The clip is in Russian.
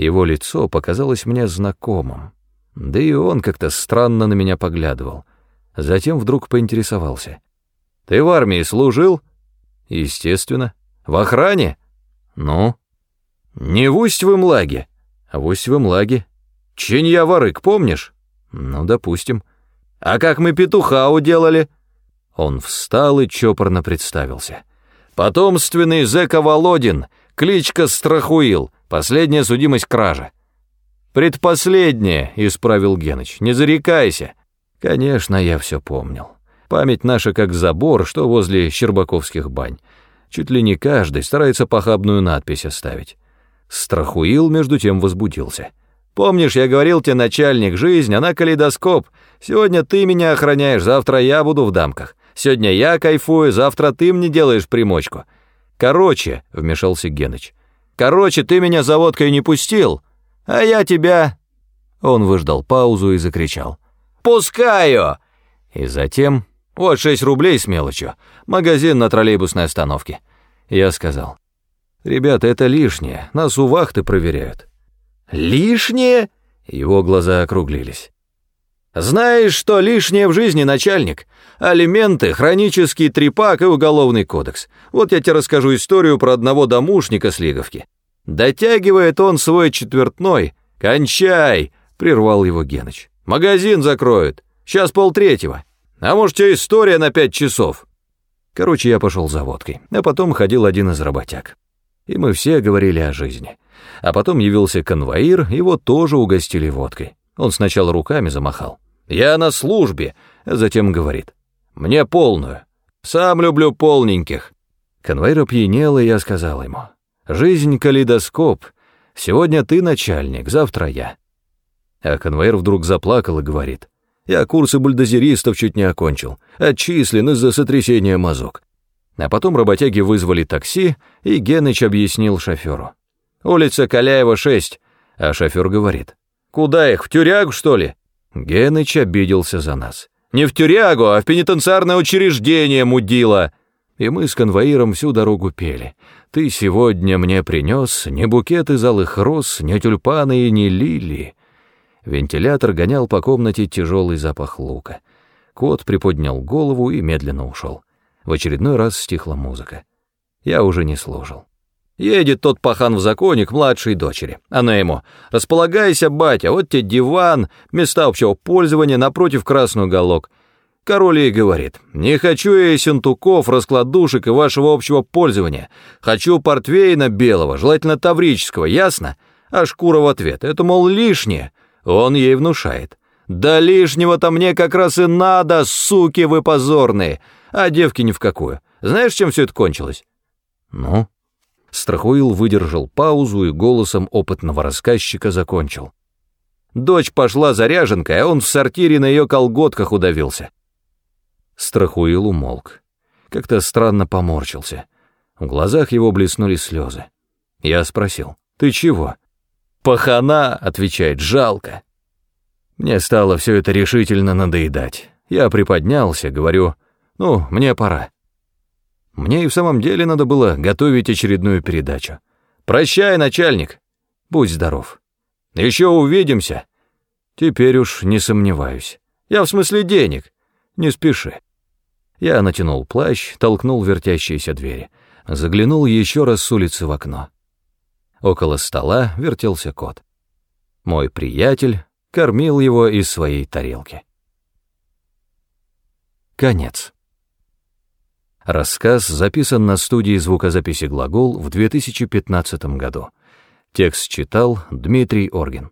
Его лицо показалось мне знакомым. Да и он как-то странно на меня поглядывал. Затем вдруг поинтересовался. «Ты в армии служил?» «Естественно. В охране?» «Ну?» «Не в Усть-Вым лаге, а в Усть-Вым лаге. Чинья-Варык, помнишь?» «Ну, допустим». «А как мы петуха уделали?» Он встал и чопорно представился. «Потомственный зэка Володин, кличка Страхуил, последняя судимость кража». «Предпоследняя», — исправил Геныч, — «не зарекайся». Конечно, я все помнил. Память наша как забор, что возле Щербаковских бань. Чуть ли не каждый старается похабную надпись оставить. Страхуил, между тем, возбудился. «Помнишь, я говорил тебе, начальник, жизнь, она калейдоскоп. Сегодня ты меня охраняешь, завтра я буду в дамках. Сегодня я кайфую, завтра ты мне делаешь примочку. Короче, — вмешался Геныч, — короче, ты меня за водкой не пустил, а я тебя...» Он выждал паузу и закричал. «Пускаю!» И затем... «Вот шесть рублей с мелочью. Магазин на троллейбусной остановке». Я сказал. «Ребята, это лишнее. Нас у вахты проверяют». «Лишнее?» Его глаза округлились. «Знаешь, что лишнее в жизни, начальник? Алименты, хронический трепак и уголовный кодекс. Вот я тебе расскажу историю про одного домушника с Лиговки. Дотягивает он свой четвертной. «Кончай!» — прервал его Геныч. «Магазин закроют. Сейчас полтретьего. А может, тебе история на пять часов?» Короче, я пошел за водкой, а потом ходил один из работяг. И мы все говорили о жизни. А потом явился конвоир, его тоже угостили водкой. Он сначала руками замахал. «Я на службе», а затем говорит. «Мне полную. Сам люблю полненьких». Конвоир опьянел, и я сказал ему. «Жизнь — калейдоскоп. Сегодня ты начальник, завтра я». А конвоир вдруг заплакал и говорит. «Я курсы бульдозеристов чуть не окончил. Отчислен из-за сотрясения мазок». А потом работяги вызвали такси, и Геныч объяснил шоферу. «Улица Каляева, 6». А шофер говорит. «Куда их, в тюрягу, что ли?» Геныч обиделся за нас. «Не в тюрягу, а в пенитенциарное учреждение, мудила!» И мы с конвоиром всю дорогу пели. «Ты сегодня мне принес не букет из алых роз, не тюльпаны и не лилии». Вентилятор гонял по комнате тяжелый запах лука. Кот приподнял голову и медленно ушел. В очередной раз стихла музыка. Я уже не слушал. Едет тот пахан в законе к младшей дочери. Она ему, располагайся, батя, вот тебе диван, места общего пользования, напротив красный уголок. Король ей говорит, не хочу я сентуков, раскладушек и вашего общего пользования. Хочу портвейна белого, желательно таврического, ясно? А шкура в ответ, это, мол, лишнее. Он ей внушает. Да лишнего-то мне как раз и надо, суки вы позорные. А девки ни в какую. Знаешь, чем все это кончилось? Ну? Страхуил выдержал паузу и голосом опытного рассказчика закончил. Дочь пошла заряженкой, а он в сортире на ее колготках удавился. Страхуил умолк. Как-то странно поморщился. В глазах его блеснули слезы. Я спросил, «Ты чего?» «Пахана», — отвечает, — «жалко». Мне стало все это решительно надоедать. Я приподнялся, говорю, «Ну, мне пора». Мне и в самом деле надо было готовить очередную передачу. «Прощай, начальник! Будь здоров! Еще увидимся!» «Теперь уж не сомневаюсь. Я в смысле денег. Не спеши». Я натянул плащ, толкнул вертящиеся двери, заглянул еще раз с улицы в окно. Около стола вертелся кот. Мой приятель кормил его из своей тарелки. Конец. Рассказ записан на студии звукозаписи «Глагол» в 2015 году. Текст читал Дмитрий Оргин.